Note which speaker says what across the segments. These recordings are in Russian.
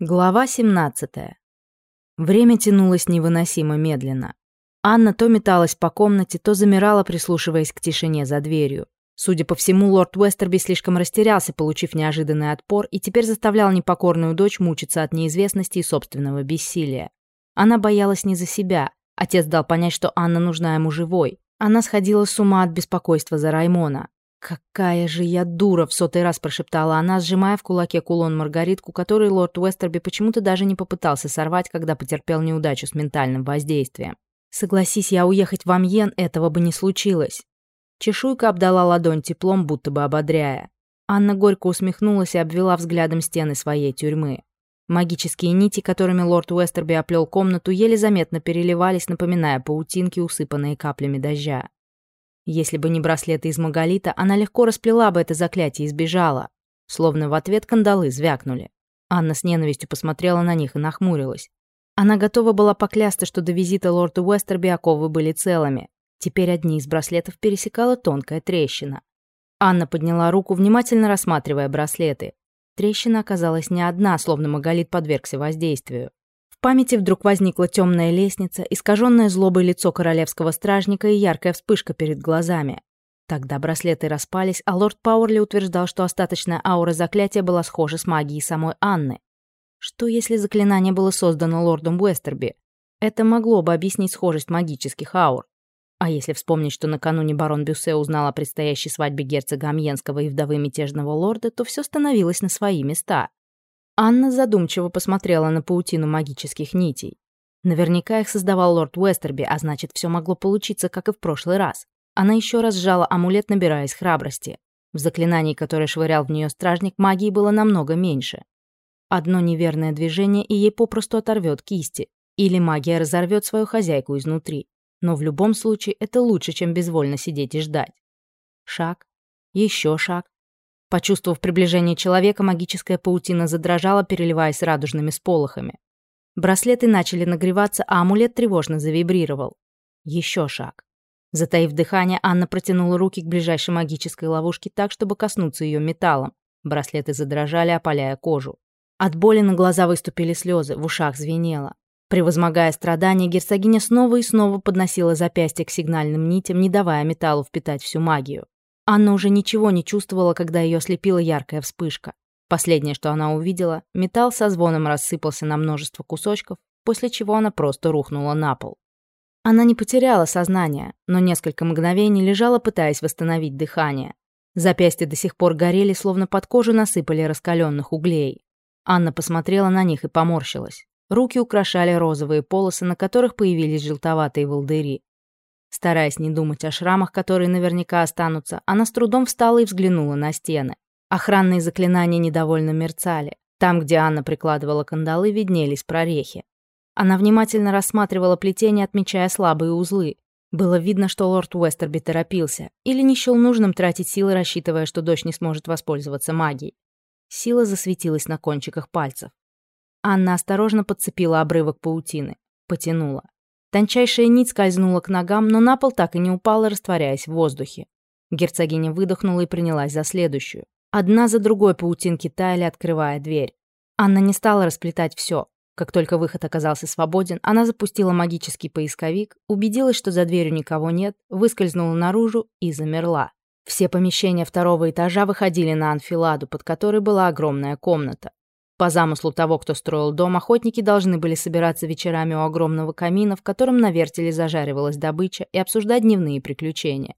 Speaker 1: Глава 17. Время тянулось невыносимо медленно. Анна то металась по комнате, то замирала, прислушиваясь к тишине за дверью. Судя по всему, лорд Уэстерби слишком растерялся, получив неожиданный отпор, и теперь заставлял непокорную дочь мучиться от неизвестности и собственного бессилия. Она боялась не за себя. Отец дал понять, что Анна нужна ему живой. Она сходила с ума от беспокойства за Раймона. «Какая же я дура!» — в сотый раз прошептала она, сжимая в кулаке кулон Маргаритку, который лорд Уэстерби почему-то даже не попытался сорвать, когда потерпел неудачу с ментальным воздействием. «Согласись я уехать в Амьен, этого бы не случилось». Чешуйка обдала ладонь теплом, будто бы ободряя. Анна горько усмехнулась и обвела взглядом стены своей тюрьмы. Магические нити, которыми лорд Уэстерби оплел комнату, еле заметно переливались, напоминая паутинки, усыпанные каплями дождя. Если бы не браслеты из маголита, она легко расплела бы это заклятие и сбежала. Словно в ответ кандалы звякнули. Анна с ненавистью посмотрела на них и нахмурилась. Она готова была поклясться, что до визита лорда Уэстерби оковы были целыми. Теперь одни из браслетов пересекала тонкая трещина. Анна подняла руку, внимательно рассматривая браслеты. Трещина оказалась не одна, словно Маголит подвергся воздействию. В памяти вдруг возникла темная лестница, искаженное злобой лицо королевского стражника и яркая вспышка перед глазами. Тогда браслеты распались, а лорд Пауэрли утверждал, что остаточная аура заклятия была схожа с магией самой Анны. Что если заклинание было создано лордом Уэстерби? Это могло бы объяснить схожесть магических аур. А если вспомнить, что накануне барон Бюссе узнал о предстоящей свадьбе герцога Амьенского и вдовы мятежного лорда, то все становилось на свои места. Анна задумчиво посмотрела на паутину магических нитей. Наверняка их создавал лорд Уэстерби, а значит, все могло получиться, как и в прошлый раз. Она еще раз сжала амулет, набираясь храбрости. В заклинании, которое швырял в нее стражник, магии было намного меньше. Одно неверное движение, и ей попросту оторвет кисти. Или магия разорвет свою хозяйку изнутри. Но в любом случае это лучше, чем безвольно сидеть и ждать. Шаг. Еще шаг. Почувствовав приближение человека, магическая паутина задрожала, переливаясь радужными сполохами. Браслеты начали нагреваться, а амулет тревожно завибрировал. Еще шаг. Затаив дыхание, Анна протянула руки к ближайшей магической ловушке так, чтобы коснуться ее металлом. Браслеты задрожали, опаляя кожу. От боли на глаза выступили слезы, в ушах звенело. Превозмогая страдания, герцогиня снова и снова подносила запястье к сигнальным нитям, не давая металлу впитать всю магию. Анна уже ничего не чувствовала, когда ее ослепила яркая вспышка. Последнее, что она увидела, металл со звоном рассыпался на множество кусочков, после чего она просто рухнула на пол. Она не потеряла сознание, но несколько мгновений лежала, пытаясь восстановить дыхание. Запястья до сих пор горели, словно под кожу насыпали раскаленных углей. Анна посмотрела на них и поморщилась. Руки украшали розовые полосы, на которых появились желтоватые волдыри. Стараясь не думать о шрамах, которые наверняка останутся, она с трудом встала и взглянула на стены. Охранные заклинания недовольно мерцали. Там, где Анна прикладывала кандалы, виднелись прорехи. Она внимательно рассматривала плетение, отмечая слабые узлы. Было видно, что лорд Уэстерби торопился или не счел нужным тратить силы, рассчитывая, что дочь не сможет воспользоваться магией. Сила засветилась на кончиках пальцев. Анна осторожно подцепила обрывок паутины, потянула. Тончайшая нить скользнула к ногам, но на пол так и не упала, растворяясь в воздухе. Герцогиня выдохнула и принялась за следующую. Одна за другой паутинки таяли, открывая дверь. Анна не стала расплетать все. Как только выход оказался свободен, она запустила магический поисковик, убедилась, что за дверью никого нет, выскользнула наружу и замерла. Все помещения второго этажа выходили на анфиладу, под которой была огромная комната. По замыслу того, кто строил дом, охотники должны были собираться вечерами у огромного камина, в котором на вертеле зажаривалась добыча, и обсуждать дневные приключения.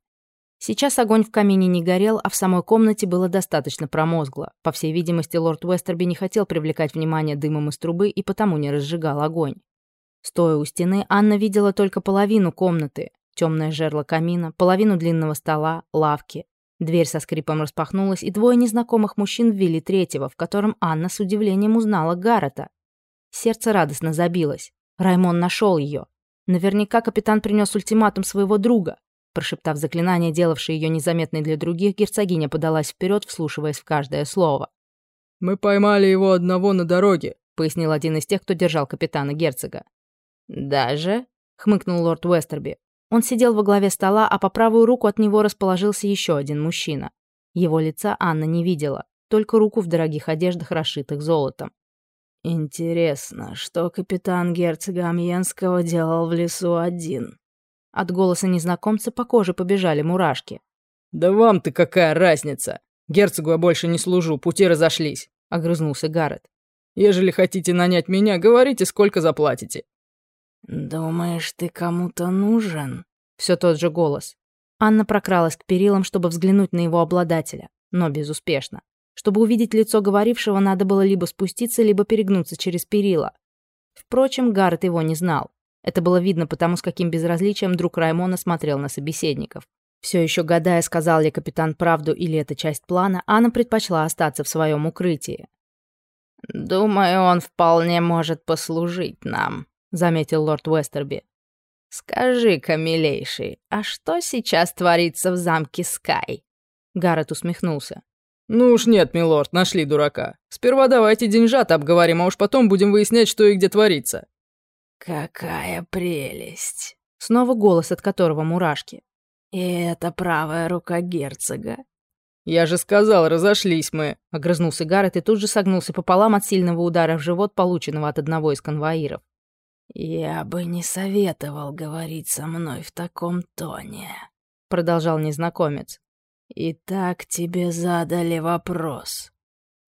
Speaker 1: Сейчас огонь в камине не горел, а в самой комнате было достаточно промозгло. По всей видимости, лорд Уэстерби не хотел привлекать внимание дымом из трубы и потому не разжигал огонь. Стоя у стены, Анна видела только половину комнаты. Темное жерло камина, половину длинного стола, лавки. Дверь со скрипом распахнулась, и двое незнакомых мужчин ввели третьего, в котором Анна с удивлением узнала Гаррета. Сердце радостно забилось. Раймон нашел ее. Наверняка капитан принес ультиматум своего друга. Прошептав заклинание, делавшее ее незаметной для других, герцогиня подалась вперед, вслушиваясь в каждое слово.
Speaker 2: «Мы поймали его одного на дороге», —
Speaker 1: пояснил один из тех, кто держал капитана герцога. «Даже?» — хмыкнул лорд Уэстерби. Он сидел во главе стола, а по правую руку от него расположился еще один мужчина. Его лица Анна не видела, только руку в дорогих одеждах, расшитых золотом. Интересно, что капитан герцога Амьенского делал в лесу один? От голоса незнакомца по коже побежали мурашки.
Speaker 2: «Да вам-то какая разница? Герцогу я больше не служу, пути разошлись», — огрызнулся Гаррет. «Ежели хотите нанять меня, говорите, сколько заплатите».
Speaker 1: «Думаешь, ты кому-то нужен?» Все тот же голос. Анна прокралась к перилам, чтобы взглянуть на его обладателя, но безуспешно. Чтобы увидеть лицо говорившего, надо было либо спуститься, либо перегнуться через перила. Впрочем, Гаррет его не знал. Это было видно потому, с каким безразличием друг Раймона смотрел на собеседников. Все еще гадая, сказал ли капитан правду или это часть плана, Анна предпочла остаться в своем укрытии. «Думаю, он вполне может послужить нам», — заметил лорд Уэстерби. «Скажи-ка, милейший, а что сейчас творится в замке Скай?» Гаррет усмехнулся.
Speaker 2: «Ну уж нет, милорд, нашли дурака. Сперва давайте деньжат обговорим, а уж потом будем выяснять, что и где творится».
Speaker 1: «Какая прелесть!» Снова голос, от которого мурашки. «И это правая рука герцога».
Speaker 2: «Я же сказал, разошлись мы», —
Speaker 1: огрызнулся Гаррет и тут же согнулся пополам от сильного удара в живот, полученного от одного из конвоиров. «Я бы не советовал говорить со мной в таком тоне», — продолжал незнакомец. «Итак тебе задали вопрос».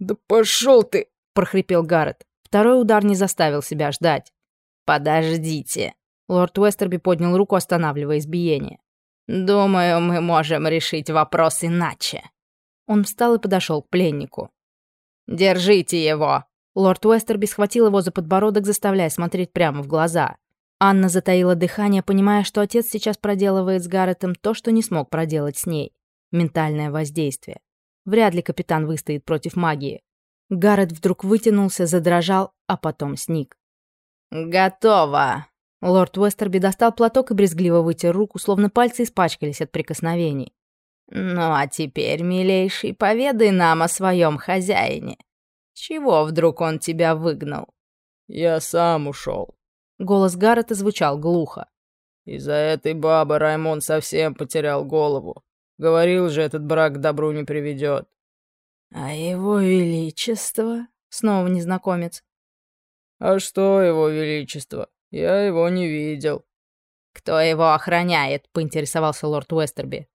Speaker 2: «Да пошел ты!»
Speaker 1: — прохрипел Гаррет. Второй удар не заставил себя ждать. «Подождите!» Лорд Уэстерби поднял руку, останавливая избиение. «Думаю, мы можем решить вопрос иначе». Он встал и подошел к пленнику. «Держите его!» Лорд Уэстерби схватил его за подбородок, заставляя смотреть прямо в глаза. Анна затаила дыхание, понимая, что отец сейчас проделывает с Гарретом то, что не смог проделать с ней ментальное воздействие. Вряд ли капитан выстоит против магии. Гаррет вдруг вытянулся, задрожал, а потом сник. «Готово!» Лорд Уэстерби достал платок и брезгливо вытер руку, словно пальцы испачкались от прикосновений. «Ну а теперь, милейший, поведай нам о своем хозяине. Чего вдруг он тебя выгнал?»
Speaker 2: «Я сам ушел.
Speaker 1: Голос Гаррета звучал глухо.
Speaker 2: «Из-за этой бабы Раймон совсем потерял голову. Говорил же, этот брак к добру не приведет.
Speaker 1: А его величество? Снова незнакомец.
Speaker 2: А что его величество? Я его не видел.
Speaker 1: Кто его охраняет? Поинтересовался лорд Уэстерби.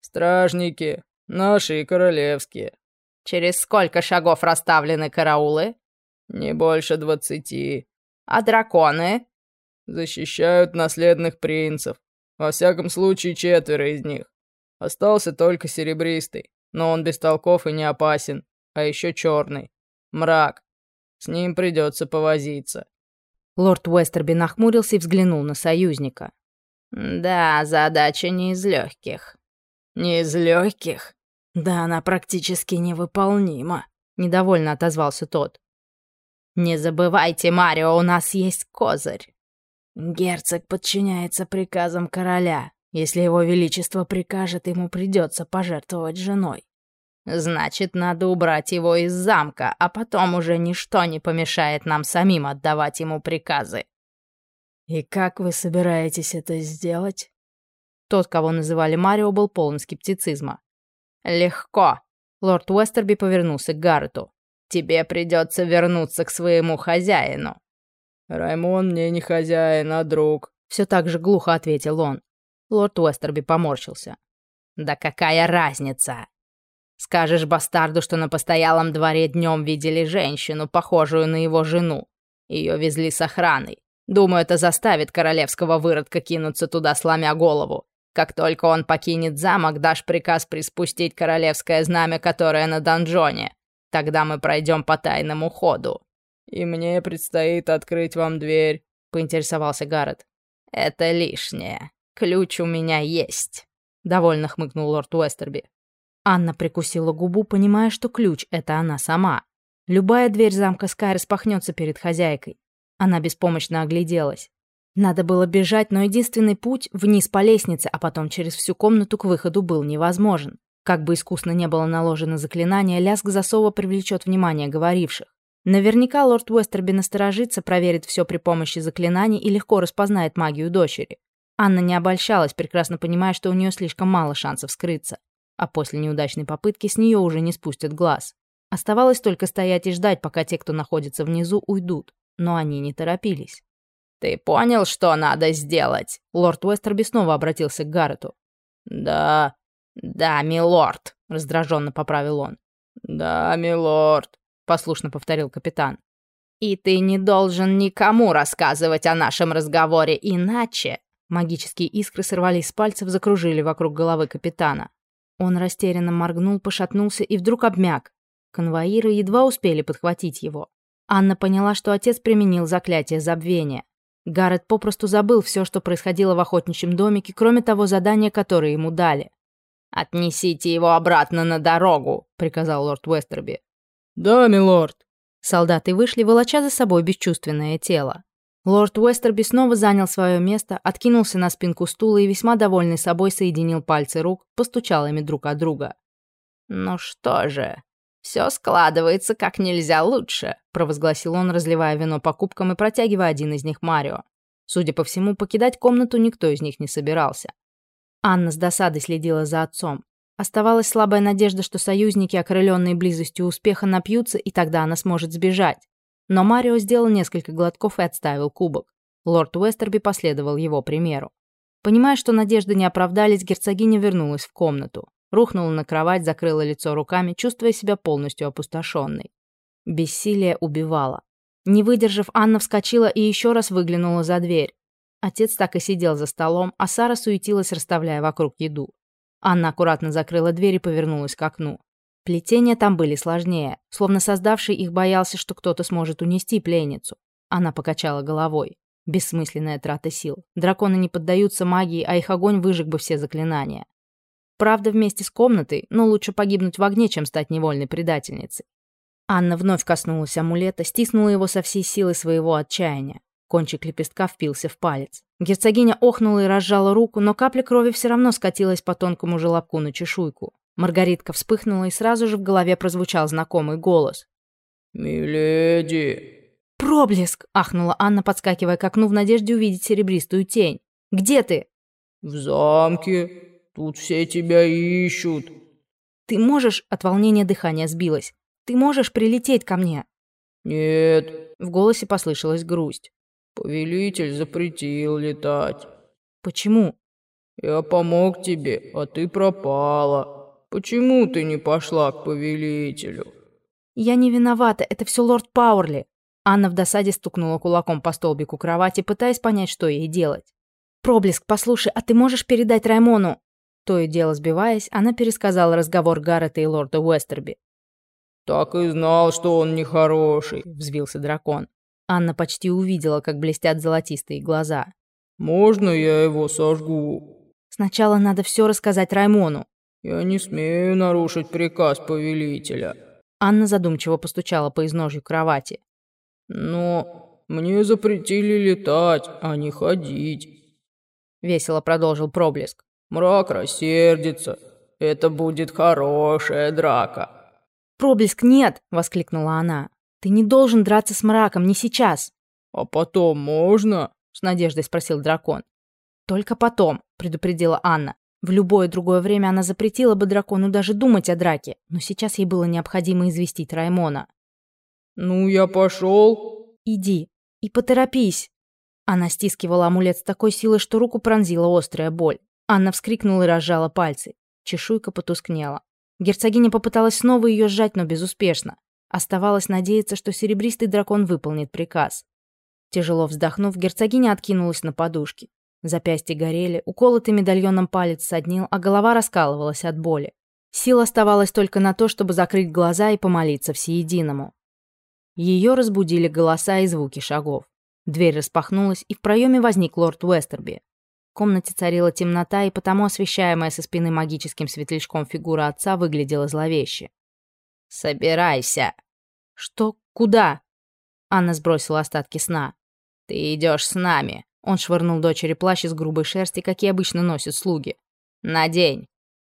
Speaker 2: Стражники, наши и королевские.
Speaker 1: Через сколько шагов расставлены караулы?
Speaker 2: Не больше двадцати.
Speaker 1: А драконы?
Speaker 2: Защищают наследных принцев. Во всяком случае, четверо из них. Остался только серебристый, но он бестолков и не опасен, а еще черный. Мрак. С ним придется повозиться.
Speaker 1: Лорд Уэстерби нахмурился и взглянул на союзника. «Да, задача не из легких». «Не из легких? Да она практически невыполнима», — недовольно отозвался тот. «Не забывайте, Марио, у нас есть козырь». «Герцог подчиняется приказам короля. Если его величество прикажет, ему придется пожертвовать женой. Значит, надо убрать его из замка, а потом уже ничто не помешает нам самим отдавать ему приказы. И как вы собираетесь это сделать? Тот, кого называли Марио, был полон скептицизма. Легко. Лорд Уэстерби повернулся к Гаррету. Тебе придется вернуться к своему хозяину.
Speaker 2: Раймон мне не хозяин, а друг.
Speaker 1: Все так же глухо ответил он. Лорд Уэстерби поморщился. «Да какая разница? Скажешь бастарду, что на постоялом дворе днем видели женщину, похожую на его жену. Ее везли с охраной. Думаю, это заставит королевского выродка кинуться туда, сломя голову. Как только он покинет замок, дашь приказ приспустить королевское знамя, которое на донжоне. Тогда мы пройдем по тайному ходу».
Speaker 2: «И мне предстоит открыть вам дверь», — поинтересовался Гаррет.
Speaker 1: «Это лишнее. «Ключ у меня есть», — довольно хмыкнул лорд Уэстерби. Анна прикусила губу, понимая, что ключ — это она сама. Любая дверь замка Скай распахнется перед хозяйкой. Она беспомощно огляделась. Надо было бежать, но единственный путь — вниз по лестнице, а потом через всю комнату к выходу был невозможен. Как бы искусно не было наложено заклинание, лязг засова привлечет внимание говоривших. Наверняка лорд Уэстерби насторожится, проверит все при помощи заклинаний и легко распознает магию дочери. Анна не обольщалась, прекрасно понимая, что у нее слишком мало шансов скрыться, а после неудачной попытки с нее уже не спустят глаз. Оставалось только стоять и ждать, пока те, кто находится внизу, уйдут. Но они не торопились.
Speaker 2: «Ты понял, что надо сделать?»
Speaker 1: Лорд Уэстерби снова обратился к Гаррету.
Speaker 2: «Да, да, милорд», —
Speaker 1: раздраженно поправил он.
Speaker 2: «Да, милорд», — послушно повторил капитан.
Speaker 1: «И ты не должен никому рассказывать о нашем разговоре, иначе...» Магические искры сорвались с пальцев, закружили вокруг головы капитана. Он растерянно моргнул, пошатнулся и вдруг обмяк. Конвоиры едва успели подхватить его. Анна поняла, что отец применил заклятие забвения. Гаррет попросту забыл все, что происходило в охотничьем домике, кроме того задания, которое ему дали.
Speaker 2: «Отнесите его обратно на дорогу», — приказал лорд Уэстерби.
Speaker 3: «Да, милорд».
Speaker 1: Солдаты вышли, волоча за собой бесчувственное тело. Лорд Уэстерби снова занял свое место, откинулся на спинку стула и, весьма довольный собой, соединил пальцы рук, постучал ими друг от друга.
Speaker 2: «Ну что же, все складывается как нельзя лучше», — провозгласил он, разливая вино по кубкам и протягивая один из них Марио.
Speaker 1: Судя по всему, покидать комнату никто из них не собирался. Анна с досадой следила за отцом. Оставалась слабая надежда, что союзники, окрыленные близостью успеха, напьются, и тогда она сможет сбежать. Но Марио сделал несколько глотков и отставил кубок. Лорд Уэстерби последовал его примеру. Понимая, что надежды не оправдались, герцогиня вернулась в комнату. Рухнула на кровать, закрыла лицо руками, чувствуя себя полностью опустошенной. Бессилие убивало. Не выдержав, Анна вскочила и еще раз выглянула за дверь. Отец так и сидел за столом, а Сара суетилась, расставляя вокруг еду. Анна аккуратно закрыла дверь и повернулась к окну. Плетения там были сложнее, словно создавший их боялся, что кто-то сможет унести пленницу. Она покачала головой. Бессмысленная трата сил. Драконы не поддаются магии, а их огонь выжег бы все заклинания. Правда, вместе с комнатой, но лучше погибнуть в огне, чем стать невольной предательницей. Анна вновь коснулась амулета, стиснула его со всей силы своего отчаяния. Кончик лепестка впился в палец. Герцогиня охнула и разжала руку, но капля крови все равно скатилась по тонкому желобку на чешуйку. Маргаритка вспыхнула, и сразу же в голове прозвучал знакомый голос.
Speaker 3: «Миледи!»
Speaker 1: «Проблеск!» — ахнула Анна, подскакивая к окну в надежде увидеть серебристую тень. «Где ты?»
Speaker 3: «В замке. Тут все тебя ищут».
Speaker 1: «Ты можешь...» — от волнения дыхание сбилось. «Ты можешь прилететь ко мне?»
Speaker 3: «Нет».
Speaker 1: В голосе послышалась грусть.
Speaker 3: «Повелитель запретил летать».
Speaker 1: «Почему?»
Speaker 3: «Я помог тебе, а ты пропала». Почему ты не пошла к повелителю?»
Speaker 1: «Я не виновата, это все лорд Пауэрли». Анна в досаде стукнула кулаком по столбику кровати, пытаясь понять, что ей делать. «Проблеск, послушай, а ты можешь передать Раймону?» То и дело сбиваясь, она пересказала разговор Гаррета и лорда Уэстерби.
Speaker 3: «Так и знал, что он нехороший», —
Speaker 1: взвился дракон. Анна почти увидела, как блестят золотистые глаза.
Speaker 3: «Можно я его сожгу?»
Speaker 1: «Сначала надо все рассказать Раймону».
Speaker 3: «Я не смею нарушить приказ повелителя».
Speaker 1: Анна задумчиво постучала по изножью кровати.
Speaker 3: «Но мне запретили летать, а не ходить», —
Speaker 1: весело продолжил проблеск.
Speaker 3: «Мрак рассердится. Это будет хорошая драка».
Speaker 1: «Проблеск нет!» — воскликнула она. «Ты не должен драться с мраком, не сейчас!»
Speaker 3: «А потом можно?»
Speaker 1: — с надеждой спросил дракон. «Только потом», — предупредила Анна. В любое другое время она запретила бы дракону даже думать о драке, но сейчас ей было необходимо известить Раймона.
Speaker 3: «Ну, я пошел».
Speaker 1: «Иди и поторопись». Она стискивала амулет с такой силой, что руку пронзила острая боль. Анна вскрикнула и разжала пальцы. Чешуйка потускнела. Герцогиня попыталась снова ее сжать, но безуспешно. Оставалось надеяться, что серебристый дракон выполнит приказ. Тяжело вздохнув, герцогиня откинулась на подушки. Запястья горели, уколотый медальоном палец соднил, а голова раскалывалась от боли. Сил оставалась только на то, чтобы закрыть глаза и помолиться всеединому. Ее разбудили голоса и звуки шагов. Дверь распахнулась, и в проеме возник лорд Уэстерби. Комнате царила темнота, и потому освещаемая со спины магическим светлячком фигура отца выглядела зловеще.
Speaker 2: «Собирайся!»
Speaker 1: «Что? Куда?» Анна сбросила остатки сна.
Speaker 2: «Ты идешь с нами!»
Speaker 1: Он швырнул дочери плащ из грубой шерсти, какие обычно носят слуги.
Speaker 2: «Надень!»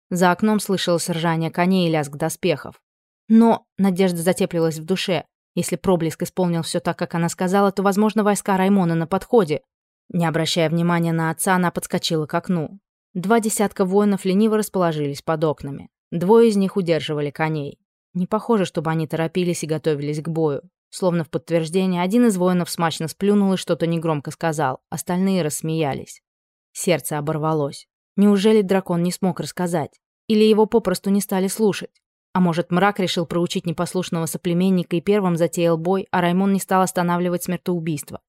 Speaker 1: За окном слышалось ржание коней и лязг доспехов. Но надежда затеплилась в душе. Если проблеск исполнил все так, как она сказала, то, возможно, войска Раймона на подходе. Не обращая внимания на отца, она подскочила к окну. Два десятка воинов лениво расположились под окнами. Двое из них удерживали коней. Не похоже, чтобы они торопились и готовились к бою. Словно в подтверждение, один из воинов смачно сплюнул и что-то негромко сказал, остальные рассмеялись. Сердце оборвалось. Неужели дракон не смог рассказать? Или его попросту не стали слушать? А может, мрак решил проучить непослушного соплеменника и первым затеял бой, а Раймон не стал останавливать смертоубийство?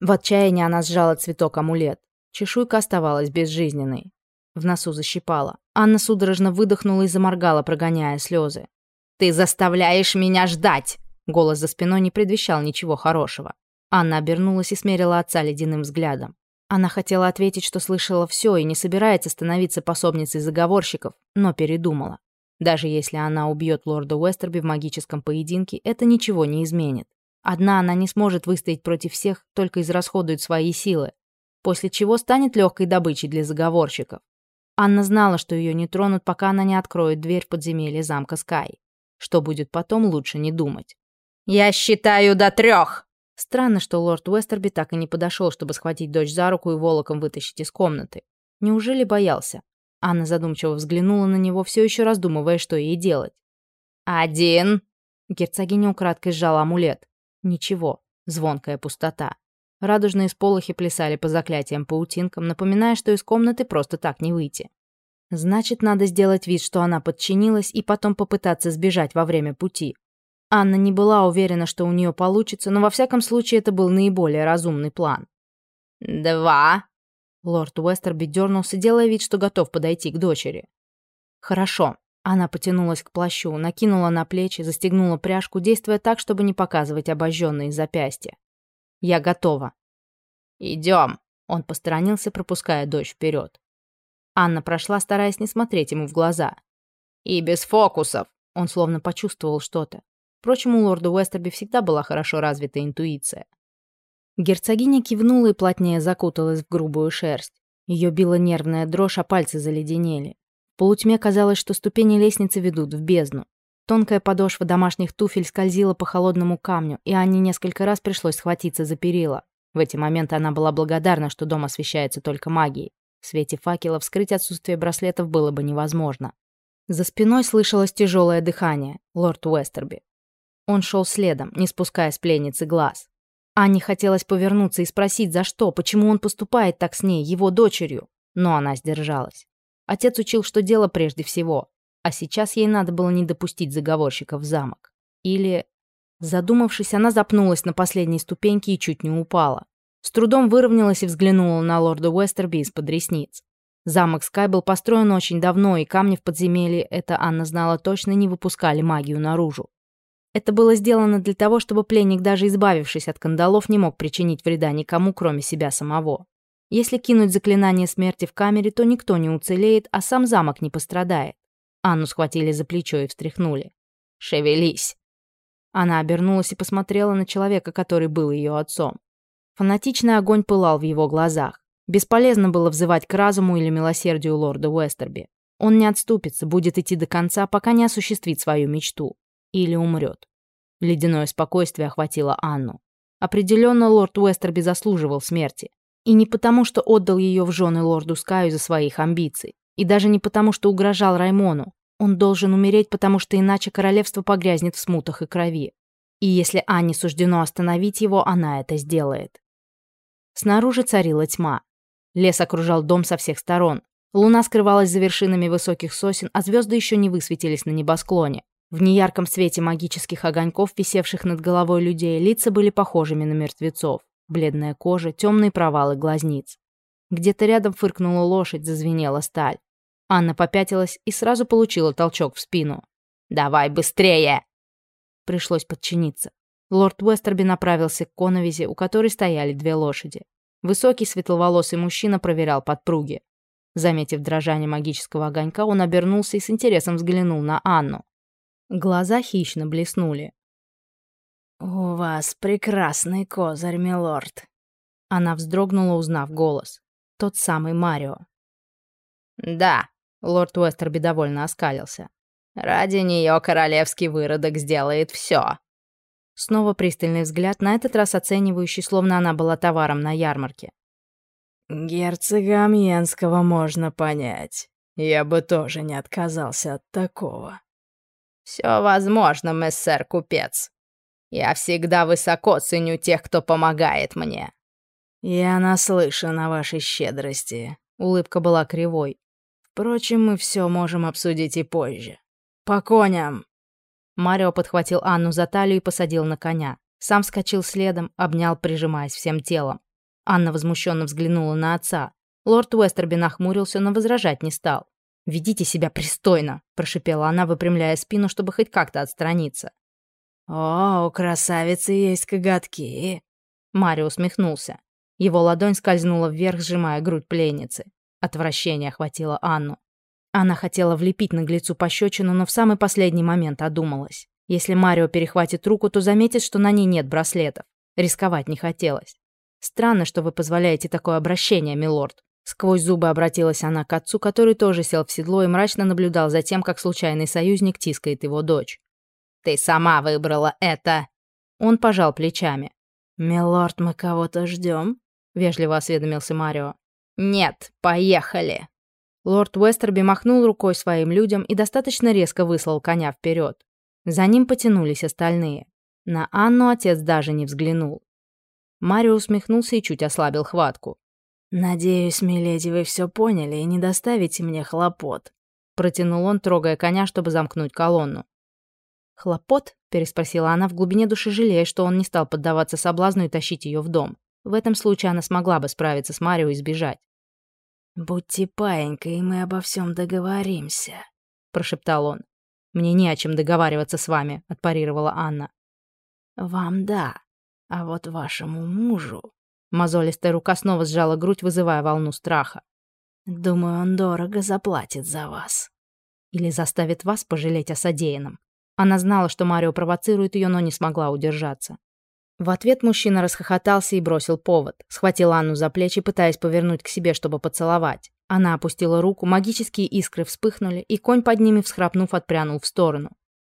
Speaker 1: В отчаянии она сжала цветок-амулет. Чешуйка оставалась безжизненной. В носу защипала. Анна судорожно выдохнула и заморгала, прогоняя слезы. «Ты заставляешь меня ждать!» Голос за спиной не предвещал ничего хорошего. Анна обернулась и смерила отца ледяным взглядом. Она хотела ответить, что слышала все и не собирается становиться пособницей заговорщиков, но передумала. Даже если она убьет лорда Уэстерби в магическом поединке, это ничего не изменит. Одна она не сможет выстоять против всех, только израсходует свои силы, после чего станет легкой добычей для заговорщиков. Анна знала, что ее не тронут, пока она не откроет дверь в подземелье замка Скай. Что будет потом, лучше не думать. «Я считаю до трех!» Странно, что лорд Уэстерби так и не подошел, чтобы схватить дочь за руку и волоком вытащить из комнаты. Неужели боялся? Анна задумчиво взглянула на него, все еще раздумывая, что ей делать. «Один!» Герцогиня украдкой сжала амулет. Ничего, звонкая пустота. Радужные сполохи плясали по заклятиям паутинкам, напоминая, что из комнаты просто так не выйти. Значит, надо сделать вид, что она подчинилась, и потом попытаться сбежать во время пути. Анна не была уверена, что у нее получится, но во всяком случае это был наиболее разумный план. «Два!» Лорд Уэстерби дернулся, делая вид, что готов подойти к дочери. «Хорошо». Она потянулась к плащу, накинула на плечи, застегнула пряжку, действуя так, чтобы не показывать обожженные запястья. «Я готова». «Идем!» Он посторонился, пропуская дочь вперед. Анна прошла, стараясь не смотреть ему в глаза. «И без фокусов!» Он словно почувствовал что-то. Впрочем, у лорда Уэстерби всегда была хорошо развита интуиция. Герцогиня кивнула и плотнее закуталась в грубую шерсть. Ее била нервная дрожь, а пальцы заледенели. Полутьме казалось, что ступени лестницы ведут в бездну. Тонкая подошва домашних туфель скользила по холодному камню, и Анне несколько раз пришлось схватиться за перила. В эти моменты она была благодарна, что дом освещается только магией. В свете факела вскрыть отсутствие браслетов было бы невозможно. За спиной слышалось тяжелое дыхание, лорд Уэстерби. Он шел следом, не спуская с пленницы глаз. Анне хотелось повернуться и спросить, за что, почему он поступает так с ней, его дочерью. Но она сдержалась. Отец учил, что дело прежде всего. А сейчас ей надо было не допустить заговорщиков в замок. Или... Задумавшись, она запнулась на последней ступеньке и чуть не упала. С трудом выровнялась и взглянула на лорда Уэстерби из-под ресниц. Замок Скай был построен очень давно, и камни в подземелье, это Анна знала точно, не выпускали магию наружу. Это было сделано для того, чтобы пленник, даже избавившись от кандалов, не мог причинить вреда никому, кроме себя самого. Если кинуть заклинание смерти в камере, то никто не уцелеет, а сам замок не пострадает. Анну схватили за плечо и встряхнули. «Шевелись!» Она обернулась и посмотрела на человека, который был ее отцом. Фанатичный огонь пылал в его глазах. Бесполезно было взывать к разуму или милосердию лорда Уэстерби. Он не отступится, будет идти до конца, пока не осуществит свою мечту или умрет. Ледяное спокойствие охватило Анну. Определенно, лорд Уэстерби заслуживал смерти. И не потому, что отдал ее в жены лорду Скаю за своих амбиций. И даже не потому, что угрожал Раймону. Он должен умереть, потому что иначе королевство погрязнет в смутах и крови. И если Анне суждено остановить его, она это сделает. Снаружи царила тьма. Лес окружал дом со всех сторон. Луна скрывалась за вершинами высоких сосен, а звезды еще не высветились на небосклоне. В неярком свете магических огоньков, висевших над головой людей, лица были похожими на мертвецов. Бледная кожа, темные провалы глазниц. Где-то рядом фыркнула лошадь, зазвенела сталь. Анна попятилась и сразу получила толчок в спину. «Давай быстрее!» Пришлось подчиниться. Лорд Уэстерби направился к коновизе, у которой стояли две лошади. Высокий светловолосый мужчина проверял подпруги. Заметив дрожание магического огонька, он обернулся и с интересом взглянул на Анну. Глаза хищно блеснули. «У вас прекрасный козырь, милорд!» Она вздрогнула, узнав голос. Тот самый Марио. «Да», — лорд Уэстерби довольно оскалился. «Ради нее королевский выродок сделает все». Снова пристальный взгляд, на этот раз оценивающий, словно она была товаром на ярмарке. «Герцога Амьенского можно понять. Я бы тоже не отказался от такого».
Speaker 2: Все возможно, мессер купец. Я всегда высоко ценю тех, кто помогает мне».
Speaker 1: «Я наслышан о вашей щедрости», — улыбка была кривой. «Впрочем, мы все можем обсудить и позже. По коням!» Марио подхватил Анну за талию и посадил на коня. Сам вскочил следом, обнял, прижимаясь всем телом. Анна возмущенно взглянула на отца. Лорд Уэстерби нахмурился, но возражать не стал. «Ведите себя пристойно», — прошипела она, выпрямляя спину, чтобы хоть как-то отстраниться. «О, у красавицы есть коготки!» Марио усмехнулся. Его ладонь скользнула вверх, сжимая грудь пленницы. Отвращение охватило Анну. Она хотела влепить наглецу пощечину, но в самый последний момент одумалась. Если Марио перехватит руку, то заметит, что на ней нет браслетов. Рисковать не хотелось. «Странно, что вы позволяете такое обращение, милорд». Сквозь зубы обратилась она к отцу, который тоже сел в седло и мрачно наблюдал за тем, как случайный союзник тискает его дочь. «Ты сама выбрала это!» Он пожал плечами. «Милорд, мы кого-то ждем?» — вежливо осведомился Марио. «Нет, поехали!» Лорд Уэстерби махнул рукой своим людям и достаточно резко выслал коня вперед. За ним потянулись остальные. На Анну отец даже не взглянул. Марио усмехнулся и чуть ослабил хватку. «Надеюсь, миледи, вы все поняли и не доставите мне хлопот», протянул он, трогая коня, чтобы замкнуть колонну. «Хлопот?» — переспросила она в глубине души, жалея, что он не стал поддаваться соблазну и тащить ее в дом. В этом случае она смогла бы справиться с Марио и сбежать. «Будьте паенькой, и мы обо всем договоримся», — прошептал он. «Мне не о чем договариваться с вами», — отпарировала Анна. «Вам да, а вот вашему мужу...» Мозолистая рука снова сжала грудь, вызывая волну страха. «Думаю, он дорого заплатит за вас. Или заставит вас пожалеть о содеянном». Она знала, что Марио провоцирует ее, но не смогла удержаться. В ответ мужчина расхохотался и бросил повод. Схватил Анну за плечи, пытаясь повернуть к себе, чтобы поцеловать. Она опустила руку, магические искры вспыхнули, и конь под ними, всхрапнув, отпрянул в сторону.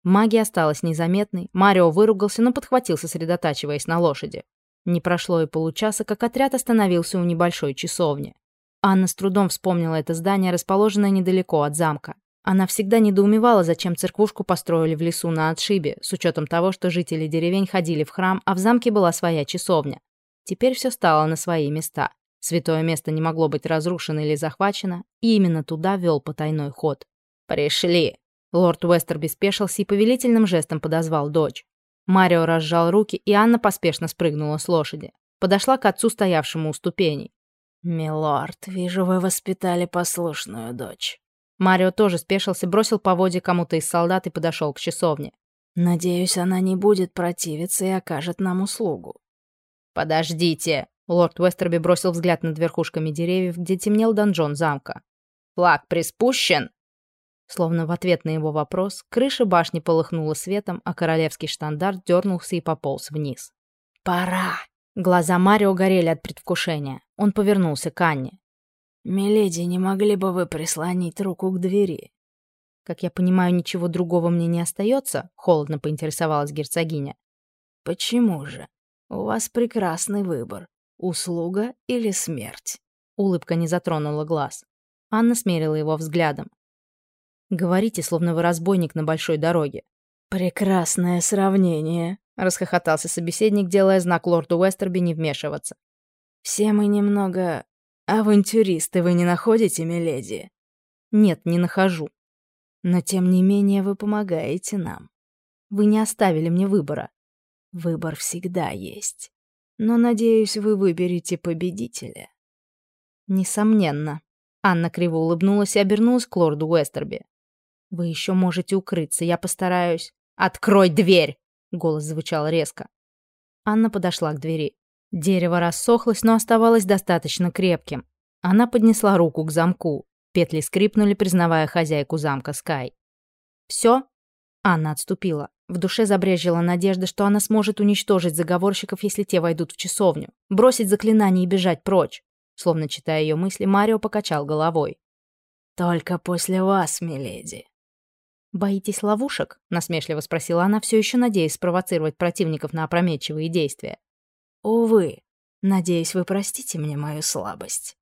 Speaker 1: Магия осталась незаметной, Марио выругался, но подхватил, сосредотачиваясь на лошади. Не прошло и получаса, как отряд остановился у небольшой часовни. Анна с трудом вспомнила это здание, расположенное недалеко от замка. Она всегда недоумевала, зачем церквушку построили в лесу на отшибе, с учетом того, что жители деревень ходили в храм, а в замке была своя часовня. Теперь все стало на свои места. Святое место не могло быть разрушено или захвачено, и именно туда вел потайной ход. «Пришли!» Лорд Уэстер беспешился и повелительным жестом подозвал дочь. Марио разжал руки, и Анна поспешно спрыгнула с лошади. Подошла к отцу, стоявшему у ступеней. «Милорд, вижу, вы воспитали послушную дочь». Марио тоже спешился, бросил поводья кому-то из солдат и подошел к часовне. «Надеюсь, она не будет противиться и окажет нам услугу». «Подождите!» Лорд Уэстерби бросил взгляд над верхушками деревьев, где темнел донжон замка. «Флаг приспущен?» Словно в ответ на его вопрос, крыша башни полыхнула светом, а королевский штандарт дернулся и пополз вниз. «Пора!» Глаза Марио горели от предвкушения. Он повернулся к Анне. «Миледи, не могли бы вы прислонить руку к двери?» «Как я понимаю, ничего другого мне не остается?» — холодно поинтересовалась герцогиня. «Почему же? У вас прекрасный выбор. Услуга или смерть?» Улыбка не затронула глаз. Анна смерила его взглядом. Говорите, словно вы разбойник на большой дороге». «Прекрасное сравнение», — расхохотался собеседник, делая знак лорду Уэстерби не вмешиваться. «Все мы немного авантюристы, вы не находите, миледи?» «Нет, не нахожу. Но тем не менее вы помогаете нам. Вы не оставили мне выбора. Выбор всегда есть. Но, надеюсь, вы выберете победителя». «Несомненно». Анна криво улыбнулась и обернулась к лорду Уэстерби. «Вы еще можете укрыться, я постараюсь». «Открой дверь!» — голос звучал резко. Анна подошла к двери. Дерево рассохлось, но оставалось достаточно крепким. Она поднесла руку к замку. Петли скрипнули, признавая хозяйку замка Скай. «Все?» Анна отступила. В душе забрежила надежда, что она сможет уничтожить заговорщиков, если те войдут в часовню, бросить заклинание и бежать прочь. Словно читая ее мысли, Марио покачал головой. «Только после вас, миледи», «Боитесь ловушек?» — насмешливо спросила она, все еще надеясь спровоцировать противников на опрометчивые действия. «Увы. Надеюсь, вы простите мне мою слабость».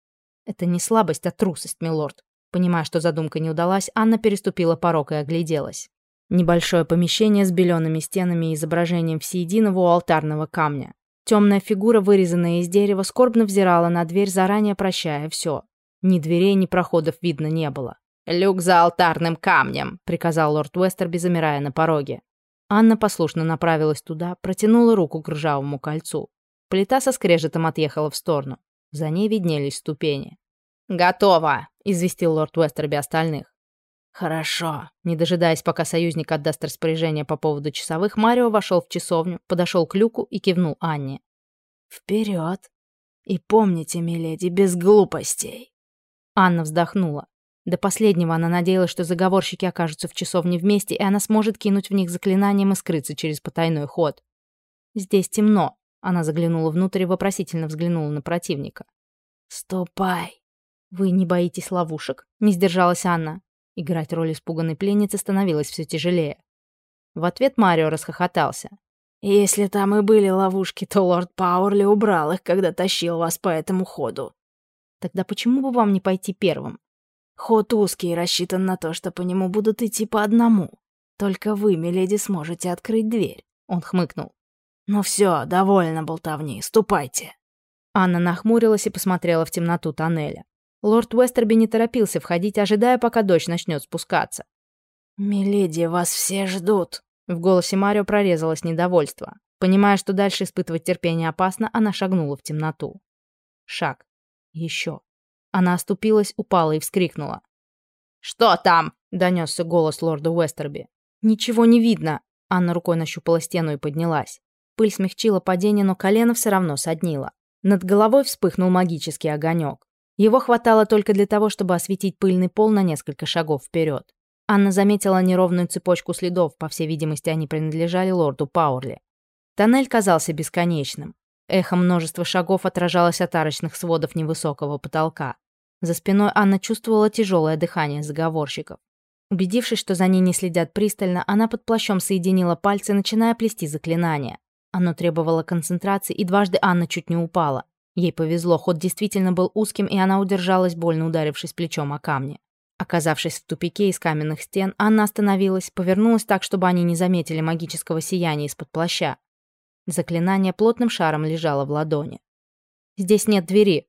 Speaker 1: «Это не слабость, а трусость, милорд». Понимая, что задумка не удалась, Анна переступила порог и огляделась. Небольшое помещение с белеными стенами и изображением всеединого у алтарного камня. Темная фигура, вырезанная из дерева, скорбно взирала на дверь, заранее прощая все. Ни дверей, ни проходов видно не было. «Люк за алтарным камнем!» — приказал лорд Уэстерби, замирая на пороге. Анна послушно направилась туда, протянула руку к ржавому кольцу. Плита со скрежетом отъехала в сторону. За ней виднелись ступени. «Готово!» — известил лорд Уэстерби остальных. «Хорошо». Не дожидаясь, пока союзник отдаст распоряжение по поводу часовых, Марио вошел в часовню, подошел к люку и кивнул Анне. «Вперед! И помните, миледи, без глупостей!» Анна вздохнула. До последнего она надеялась, что заговорщики окажутся в часовне вместе, и она сможет кинуть в них заклинанием и скрыться через потайной ход. «Здесь темно», — она заглянула внутрь и вопросительно взглянула на противника. «Ступай!» «Вы не боитесь ловушек?» — не сдержалась Анна. Играть роль испуганной пленницы становилось все тяжелее. В ответ Марио расхохотался. «Если там и были ловушки, то лорд Пауэрли убрал их, когда тащил вас по этому ходу». «Тогда почему бы вам не пойти первым?» «Ход узкий рассчитан на то, что по нему будут идти по одному. Только вы, миледи, сможете открыть дверь», — он хмыкнул. «Ну все, довольно болтовни, ступайте». Анна нахмурилась и посмотрела в темноту тоннеля. Лорд Уэстерби не торопился входить, ожидая, пока дочь начнет спускаться. «Миледи, вас все ждут!» В голосе Марио прорезалось недовольство. Понимая, что дальше испытывать терпение опасно, она шагнула в темноту. Шаг. Еще. Она оступилась, упала и вскрикнула. «Что там?» — донесся голос лорда Уэстерби. «Ничего не видно!» Анна рукой нащупала стену и поднялась. Пыль смягчила падение, но колено все равно соднило. Над головой вспыхнул магический огонек. Его хватало только для того, чтобы осветить пыльный пол на несколько шагов вперед. Анна заметила неровную цепочку следов, по всей видимости, они принадлежали лорду Пауэрли. Тоннель казался бесконечным. Эхо множества шагов отражалось от арочных сводов невысокого потолка. За спиной Анна чувствовала тяжелое дыхание заговорщиков. Убедившись, что за ней не следят пристально, она под плащом соединила пальцы, начиная плести заклинание. Оно требовало концентрации, и дважды Анна чуть не упала. Ей повезло, ход действительно был узким, и она удержалась, больно ударившись плечом о камни. Оказавшись в тупике из каменных стен, Анна остановилась, повернулась так, чтобы они не заметили магического сияния из-под плаща. Заклинание плотным шаром лежало в ладони. «Здесь нет двери».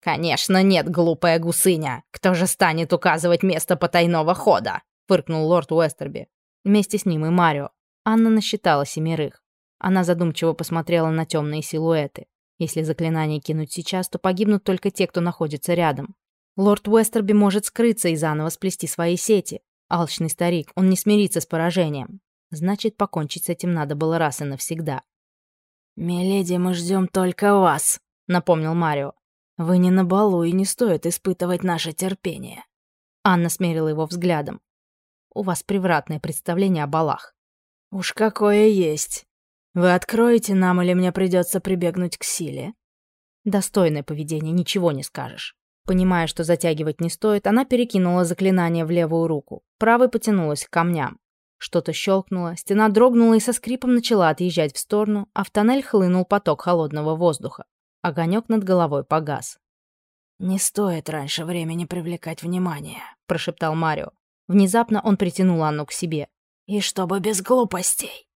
Speaker 1: «Конечно нет, глупая гусыня! Кто же станет указывать место потайного хода?» — фыркнул лорд Уэстерби. Вместе с ним и Марио. Анна насчитала семерых. Она задумчиво посмотрела на темные силуэты. Если заклинание кинуть сейчас, то погибнут только те, кто находится рядом. Лорд Уэстерби может скрыться и заново сплести свои сети. Алчный старик, он не смирится с поражением. Значит, покончить с этим надо было раз и навсегда. «Миледи, мы ждем только вас», — напомнил Марио. «Вы не на балу, и не стоит испытывать наше терпение». Анна смерила его взглядом. «У вас превратное представление о балах». «Уж какое есть. Вы откроете нам или мне придется прибегнуть к силе?» Достойное поведение, ничего не скажешь. Понимая, что затягивать не стоит, она перекинула заклинание в левую руку. Правой потянулась к камням. Что-то щелкнуло, стена дрогнула и со скрипом начала отъезжать в сторону, а в тоннель хлынул поток холодного воздуха. Огонек над головой погас. «Не стоит раньше времени привлекать внимание», — прошептал Марио. Внезапно он притянул Анну к себе. «И чтобы без глупостей».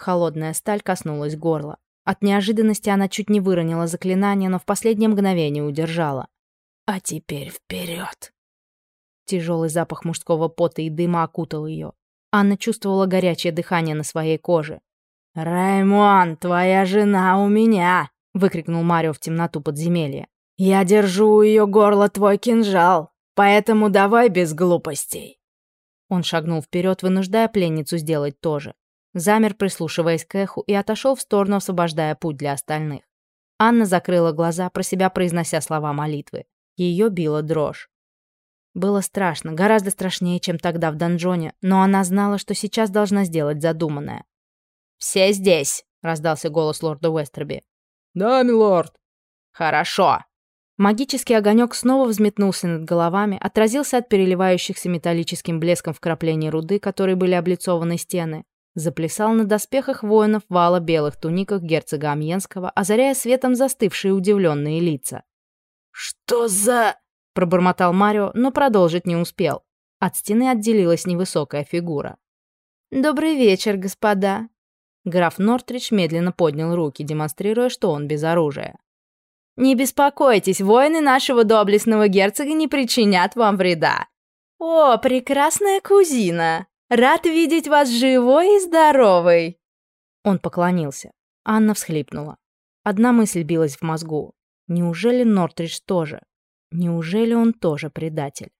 Speaker 1: Холодная сталь коснулась горла. От неожиданности она чуть не выронила заклинание, но в последнее мгновение удержала. «А теперь вперед!» Тяжелый запах мужского пота и дыма окутал ее. Анна чувствовала горячее дыхание на своей коже. «Раймон, твоя жена у меня!» — выкрикнул Марио в темноту подземелья. «Я держу у ее горла твой кинжал, поэтому давай без глупостей!» Он шагнул вперед, вынуждая пленницу сделать то же замер, прислушиваясь к эху, и отошел в сторону, освобождая путь для остальных. Анна закрыла глаза, про себя произнося слова молитвы. Ее била дрожь. Было страшно, гораздо страшнее, чем тогда в донжоне, но она знала, что сейчас должна сделать задуманное. «Все здесь!» — раздался голос лорда Уэстерби.
Speaker 3: «Да, милорд».
Speaker 2: «Хорошо». Магический огонек снова взметнулся над головами, отразился от переливающихся металлическим блеском вкраплений руды, которые были облицованы стены, Заплясал на доспехах воинов вала белых туниках герцога Амьенского, озаряя светом застывшие удивленные лица. «Что за...» — пробормотал Марио, но продолжить не успел. От стены отделилась невысокая фигура.
Speaker 1: Добрый вечер, господа. Граф Нортридж медленно поднял руки, демонстрируя, что он без оружия. «Не беспокойтесь, воины нашего доблестного герцога не причинят вам вреда. О, прекрасная кузина! Рад видеть вас живой и здоровой!» Он поклонился. Анна всхлипнула. Одна мысль билась в мозгу. Неужели Нортридж тоже? Неужели он тоже предатель?